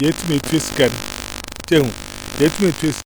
Yet, me twist can. Jim, yet me twist.